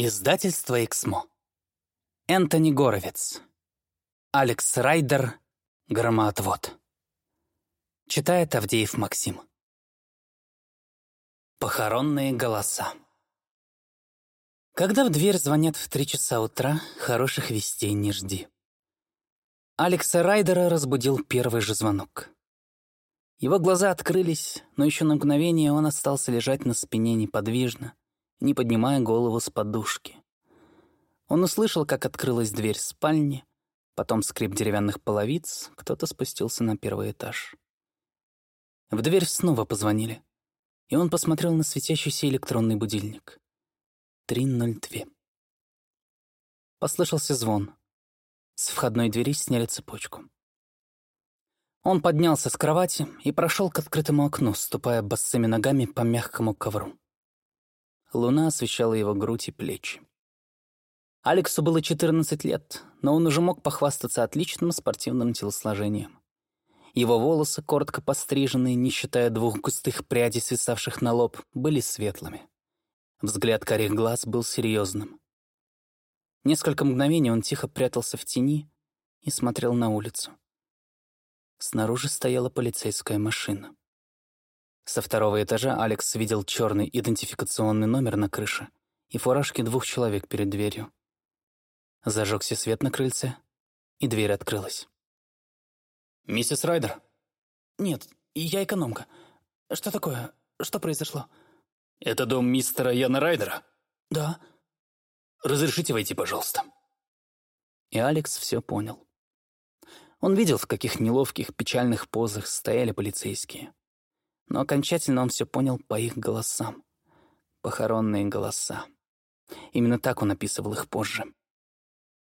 Издательство «Эксмо». Энтони Горовец. Алекс Райдер. Громоотвод. Читает Авдеев Максим. Похоронные голоса. Когда в дверь звонят в три часа утра, хороших вестей не жди. Алекса Райдера разбудил первый же звонок. Его глаза открылись, но еще на мгновение он остался лежать на спине неподвижно, не поднимая голову с подушки. Он услышал, как открылась дверь спальни, потом скрип деревянных половиц, кто-то спустился на первый этаж. В дверь снова позвонили, и он посмотрел на светящийся электронный будильник. 3.02. Послышался звон. С входной двери сняли цепочку. Он поднялся с кровати и прошел к открытому окну, ступая босыми ногами по мягкому ковру. Луна освещала его грудь и плечи. Алексу было 14 лет, но он уже мог похвастаться отличным спортивным телосложением. Его волосы, коротко постриженные, не считая двух густых прядей, свисавших на лоб, были светлыми. Взгляд карих глаз был серьезным. Несколько мгновений он тихо прятался в тени и смотрел на улицу. Снаружи стояла полицейская машина. Со второго этажа Алекс видел черный идентификационный номер на крыше и фуражки двух человек перед дверью. Зажегся свет на крыльце, и дверь открылась. «Миссис Райдер?» «Нет, я экономка. Что такое? Что произошло?» «Это дом мистера Яна Райдера?» «Да». «Разрешите войти, пожалуйста». И Алекс все понял. Он видел, в каких неловких, печальных позах стояли полицейские но окончательно он все понял по их голосам. Похоронные голоса. Именно так он описывал их позже.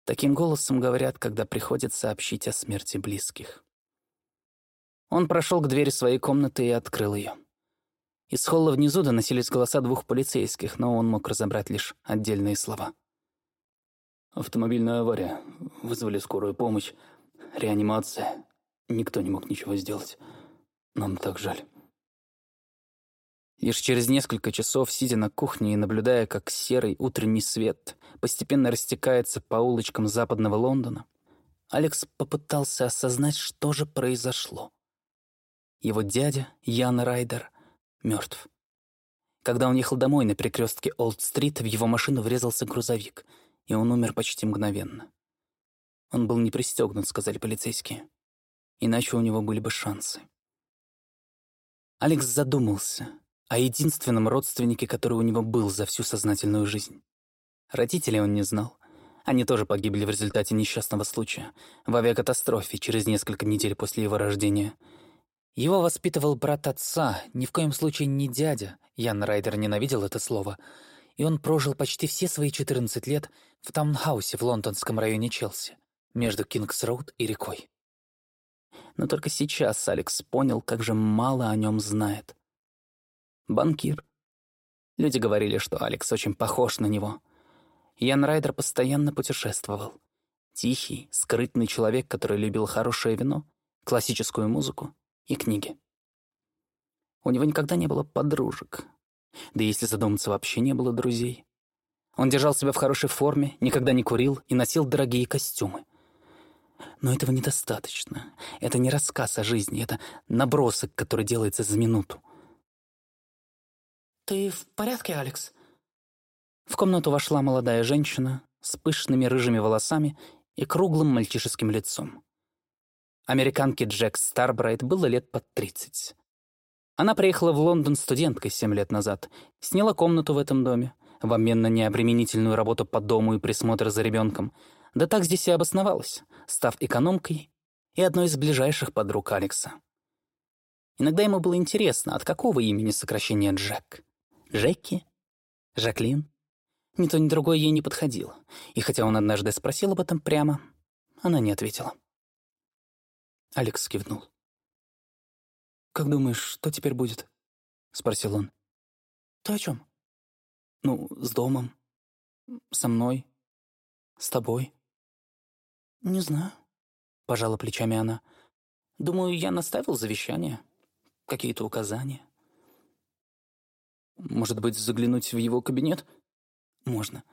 Таким голосом говорят, когда приходят сообщить о смерти близких. Он прошел к двери своей комнаты и открыл ее. Из холла внизу доносились голоса двух полицейских, но он мог разобрать лишь отдельные слова. «Автомобильная авария. Вызвали скорую помощь. Реанимация. Никто не мог ничего сделать. Нам так жаль». Лишь через несколько часов, сидя на кухне и наблюдая, как серый утренний свет постепенно растекается по улочкам западного Лондона, Алекс попытался осознать, что же произошло. Его дядя, Ян Райдер, мертв. Когда он ехал домой на перекрестке Олд-стрит, в его машину врезался грузовик, и он умер почти мгновенно. Он был не пристегнут, сказали полицейские. Иначе у него были бы шансы. Алекс задумался, о единственном родственнике, который у него был за всю сознательную жизнь. Родителей он не знал. Они тоже погибли в результате несчастного случая, в авиакатастрофе через несколько недель после его рождения. Его воспитывал брат отца, ни в коем случае не дядя, Ян Райдер ненавидел это слово, и он прожил почти все свои 14 лет в таунхаусе в лондонском районе Челси, между Кингс-Роуд и рекой. Но только сейчас Алекс понял, как же мало о нем знает. Банкир. Люди говорили, что Алекс очень похож на него. Ян Райдер постоянно путешествовал. Тихий, скрытный человек, который любил хорошее вино, классическую музыку и книги. У него никогда не было подружек. Да если задуматься, вообще не было друзей. Он держал себя в хорошей форме, никогда не курил и носил дорогие костюмы. Но этого недостаточно. Это не рассказ о жизни, это набросок, который делается за минуту. «Ты в порядке, Алекс?» В комнату вошла молодая женщина с пышными рыжими волосами и круглым мальчишеским лицом. Американке Джек Старбрайт было лет под тридцать. Она приехала в Лондон студенткой семь лет назад, сняла комнату в этом доме, в обмен на необременительную работу по дому и присмотр за ребенком, да так здесь и обосновалась, став экономкой и одной из ближайших подруг Алекса. Иногда ему было интересно, от какого имени сокращение Джек. Жеки? Жаклин? Ни то, ни другое ей не подходило. И хотя он однажды спросил об этом прямо, она не ответила. Алекс кивнул. «Как думаешь, что теперь будет?» — спросил он. «Ты о чем? «Ну, с домом. Со мной. С тобой». «Не знаю», — пожала плечами она. «Думаю, я наставил завещание. Какие-то указания». Может быть, заглянуть в его кабинет? Можно.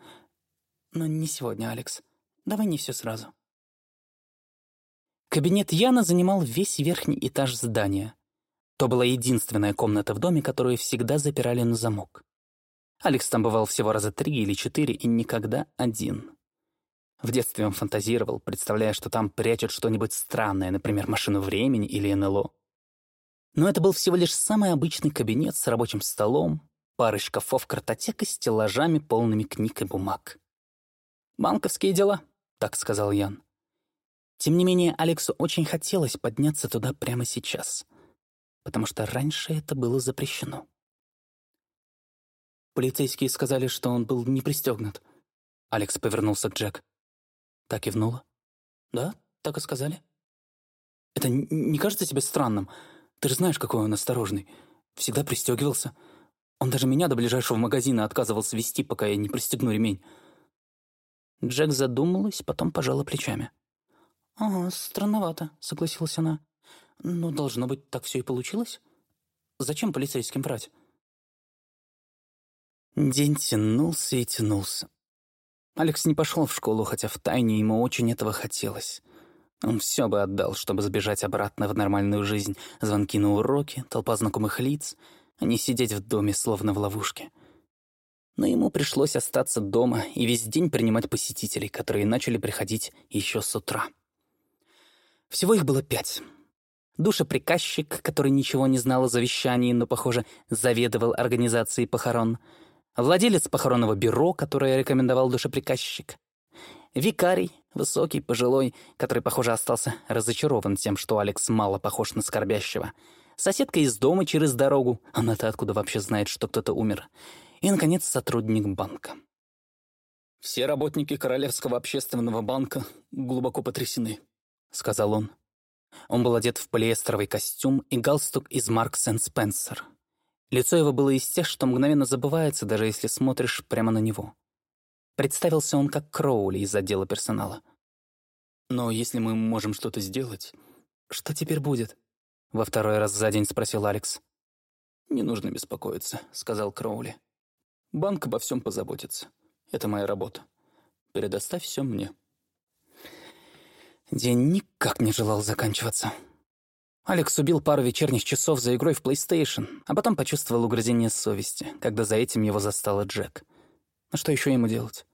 Но не сегодня, Алекс. Давай не все сразу. Кабинет Яна занимал весь верхний этаж здания. То была единственная комната в доме, которую всегда запирали на замок. Алекс там бывал всего раза три или четыре и никогда один. В детстве он фантазировал, представляя, что там прячут что-нибудь странное, например, машину времени или НЛО. Но это был всего лишь самый обычный кабинет с рабочим столом, парой шкафов картотек и стеллажами, полными книг и бумаг. «Банковские дела», — так сказал Ян. Тем не менее, Алексу очень хотелось подняться туда прямо сейчас, потому что раньше это было запрещено. Полицейские сказали, что он был не пристегнут. Алекс повернулся к Джек. Так и внула. «Да, так и сказали». «Это не кажется тебе странным? Ты же знаешь, какой он осторожный. Всегда пристегивался. Он даже меня до ближайшего магазина отказывался вести, пока я не пристегну ремень». Джек задумалась, потом пожала плечами. «Ага, странновато», — согласилась она. «Но, должно быть, так все и получилось. Зачем полицейским врать?» День тянулся и тянулся. Алекс не пошел в школу, хотя втайне ему очень этого хотелось. Он все бы отдал, чтобы сбежать обратно в нормальную жизнь. Звонки на уроки, толпа знакомых лиц, а не сидеть в доме, словно в ловушке. Но ему пришлось остаться дома и весь день принимать посетителей, которые начали приходить еще с утра. Всего их было пять. Душеприказчик, который ничего не знал о завещании, но, похоже, заведовал организацией похорон. Владелец похоронного бюро, которое рекомендовал душеприказчик. Викарий, высокий, пожилой, который, похоже, остался разочарован тем, что Алекс мало похож на скорбящего. Соседка из дома через дорогу, она-то откуда вообще знает, что кто-то умер. И, наконец, сотрудник банка. Все работники Королевского общественного банка глубоко потрясены. — сказал он. Он был одет в полиэстеровый костюм и галстук из Маркс энд Спенсер. Лицо его было из тех, что мгновенно забывается, даже если смотришь прямо на него. Представился он как Кроули из отдела персонала. «Но если мы можем что-то сделать...» «Что теперь будет?» — во второй раз за день спросил Алекс. «Не нужно беспокоиться», — сказал Кроули. «Банк обо всем позаботится. Это моя работа. Передоставь все мне». День никак не желал заканчиваться. Алекс убил пару вечерних часов за игрой в PlayStation, а потом почувствовал угрызение совести, когда за этим его застала Джек. Ну что еще ему делать?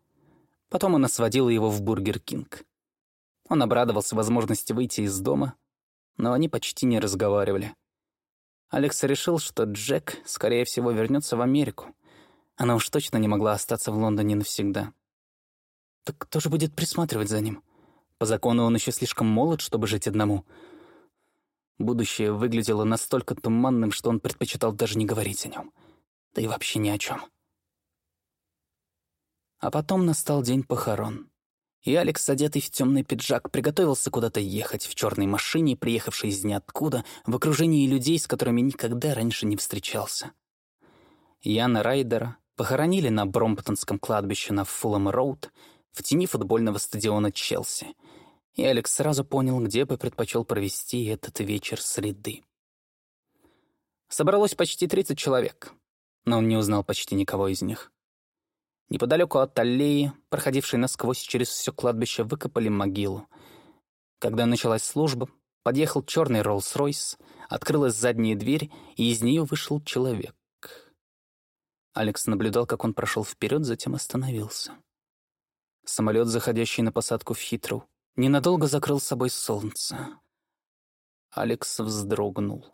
Потом она сводила его в Бургер Кинг. Он обрадовался возможности выйти из дома, но они почти не разговаривали. Алекс решил, что Джек, скорее всего, вернется в Америку. Она уж точно не могла остаться в Лондоне навсегда. Так кто же будет присматривать за ним? По закону он еще слишком молод, чтобы жить одному. Будущее выглядело настолько туманным, что он предпочитал даже не говорить о нем. Да и вообще ни о чем. А потом настал день похорон. И Алекс, одетый в темный пиджак, приготовился куда-то ехать в черной машине, приехавшей из ниоткуда, в окружении людей, с которыми никогда раньше не встречался. Яна Райдера похоронили на Бромптонском кладбище на Фуллам-Роуд в тени футбольного стадиона Челси — и Алекс сразу понял, где бы предпочел провести этот вечер среды. Собралось почти 30 человек, но он не узнал почти никого из них. Неподалеку от аллеи, проходившей насквозь через все кладбище, выкопали могилу. Когда началась служба, подъехал черный Роллс-Ройс, открылась задняя дверь, и из нее вышел человек. Алекс наблюдал, как он прошел вперед, затем остановился. Самолет, заходящий на посадку в Хитроу, ненадолго закрыл с собой солнце. Алекс вздрогнул.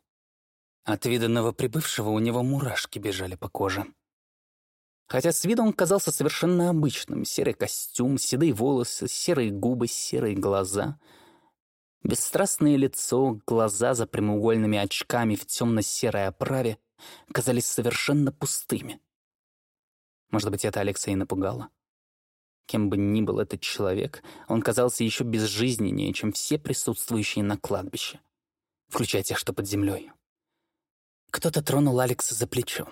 От вида новоприбывшего у него мурашки бежали по коже. Хотя с виду он казался совершенно обычным. Серый костюм, седые волосы, серые губы, серые глаза. Бесстрастное лицо, глаза за прямоугольными очками в темно-серой оправе казались совершенно пустыми. Может быть, это Алекса и напугало. Кем бы ни был этот человек, он казался еще безжизненнее, чем все присутствующие на кладбище, включая тех, что под землей. Кто-то тронул Алекса за плечо.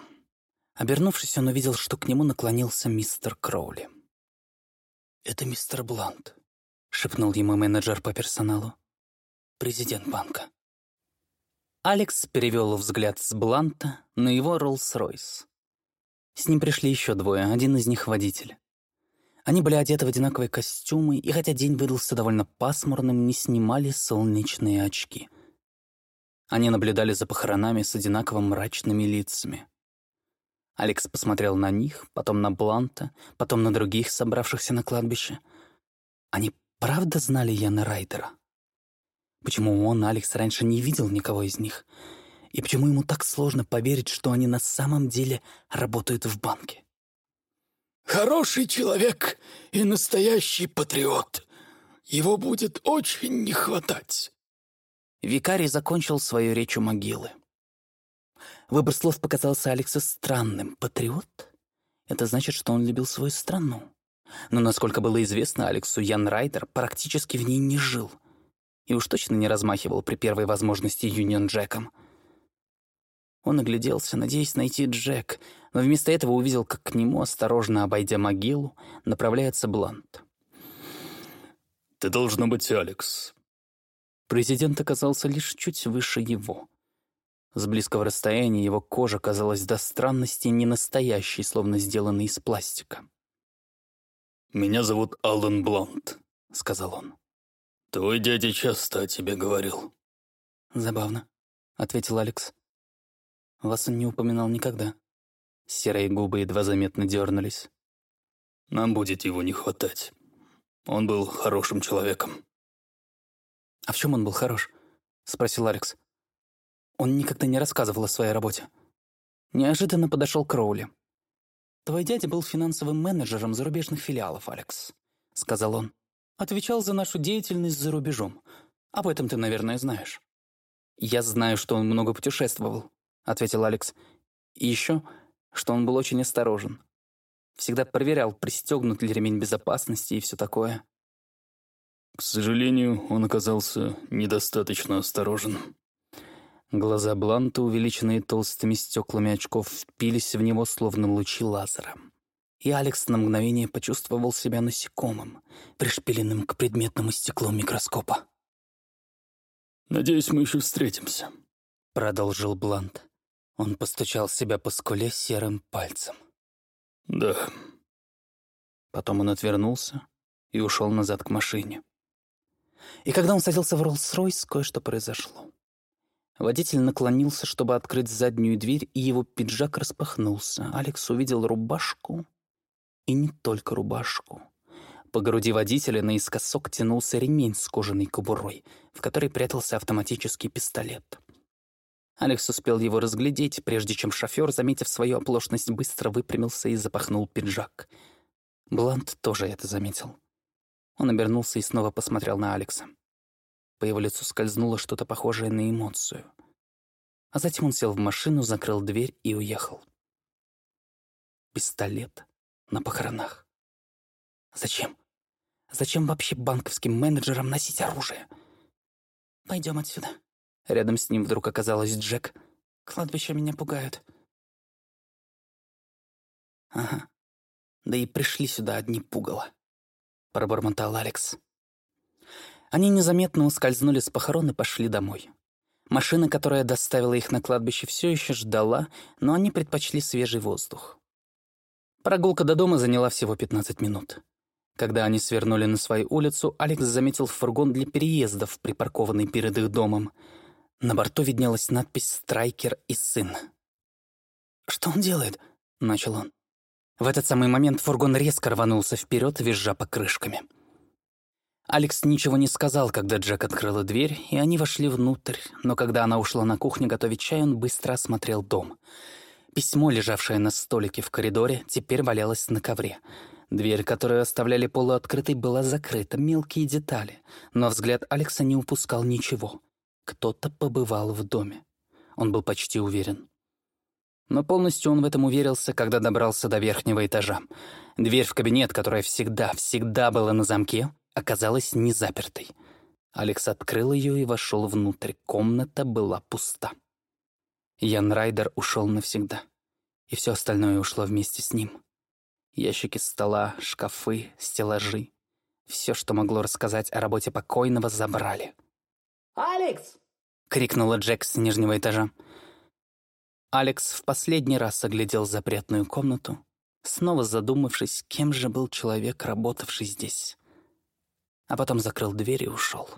Обернувшись, он увидел, что к нему наклонился мистер Кроули. «Это мистер Блант», — шепнул ему менеджер по персоналу. «Президент банка». Алекс перевел взгляд с Бланта на его Роллс-Ройс. С ним пришли еще двое, один из них водитель. Они были одеты в одинаковые костюмы, и хотя день выдался довольно пасмурным, не снимали солнечные очки. Они наблюдали за похоронами с одинаково мрачными лицами. Алекс посмотрел на них, потом на Бланта, потом на других, собравшихся на кладбище. Они правда знали Яна Райдера? Почему он, Алекс, раньше не видел никого из них? И почему ему так сложно поверить, что они на самом деле работают в банке? «Хороший человек и настоящий патриот. Его будет очень не хватать». Викарий закончил свою речь у могилы. Выбор слов показался Алексу странным. «Патриот?» Это значит, что он любил свою страну. Но, насколько было известно Алексу, Ян Райдер практически в ней не жил. И уж точно не размахивал при первой возможности Юнион Джеком. Он огляделся, надеясь найти Джек, но вместо этого увидел, как к нему, осторожно обойдя могилу, направляется Блант. «Ты должно быть Алекс». Президент оказался лишь чуть выше его. С близкого расстояния его кожа казалась до странности ненастоящей, словно сделанной из пластика. «Меня зовут Аллен Блант», — сказал он. «Твой дядя часто о тебе говорил». «Забавно», — ответил Алекс. Вас он не упоминал никогда. Серые губы едва заметно дернулись. Нам будет его не хватать. Он был хорошим человеком. А в чем он был хорош? Спросил Алекс. Он никогда не рассказывал о своей работе. Неожиданно подошел Кроули. «Твой дядя был финансовым менеджером зарубежных филиалов, Алекс», — сказал он. «Отвечал за нашу деятельность за рубежом. Об этом ты, наверное, знаешь». «Я знаю, что он много путешествовал», — ответил Алекс. «И еще, что он был очень осторожен. Всегда проверял, пристегнут ли ремень безопасности и все такое». «К сожалению, он оказался недостаточно осторожен». Глаза Бланта, увеличенные толстыми стеклами очков, впились в него, словно лучи лазера. И Алекс на мгновение почувствовал себя насекомым, пришпиленным к предметному стеклу микроскопа. «Надеюсь, мы еще встретимся», — продолжил Блант. Он постучал себя по скуле серым пальцем. «Да». Потом он отвернулся и ушел назад к машине. И когда он садился в Роллс-Ройс, кое-что произошло. Водитель наклонился, чтобы открыть заднюю дверь, и его пиджак распахнулся. Алекс увидел рубашку, и не только рубашку. По груди водителя наискосок тянулся ремень с кожаной кобурой, в которой прятался автоматический пистолет. Алекс успел его разглядеть, прежде чем шофёр, заметив свою оплошность, быстро выпрямился и запахнул пиджак. Блант тоже это заметил. Он обернулся и снова посмотрел на Алекса. По его лицу скользнуло что-то похожее на эмоцию. А затем он сел в машину, закрыл дверь и уехал. Пистолет на похоронах. Зачем? Зачем вообще банковским менеджерам носить оружие? Пойдем отсюда. Рядом с ним вдруг оказалась Джек. «Кладбища меня пугают». «Ага. Да и пришли сюда одни пугало», — пробормотал Алекс. Они незаметно ускользнули с похорон и пошли домой. Машина, которая доставила их на кладбище, все еще ждала, но они предпочли свежий воздух. Прогулка до дома заняла всего 15 минут. Когда они свернули на свою улицу, Алекс заметил фургон для переездов, припаркованный перед их домом — на борту виднелась надпись «Страйкер и сын». «Что он делает?» — начал он. В этот самый момент фургон резко рванулся вперед, визжа покрышками. Алекс ничего не сказал, когда Джек открыла дверь, и они вошли внутрь, но когда она ушла на кухню готовить чай, он быстро осмотрел дом. Письмо, лежавшее на столике в коридоре, теперь валялось на ковре. Дверь, которую оставляли полуоткрытой, была закрыта, мелкие детали, но взгляд Алекса не упускал ничего — кто-то побывал в доме. Он был почти уверен. Но полностью он в этом уверился, когда добрался до верхнего этажа. Дверь в кабинет, которая всегда, всегда была на замке, оказалась не запертой. Алекс открыл ее и вошел внутрь. Комната была пуста. Ян Райдер ушел навсегда. И все остальное ушло вместе с ним. Ящики стола, шкафы, стеллажи. Все, что могло рассказать о работе покойного, забрали. «Алекс!» — крикнула Джек с нижнего этажа. Алекс в последний раз оглядел запретную комнату снова задумавшись, кем же был человек, работавший здесь. А потом закрыл дверь и ушел.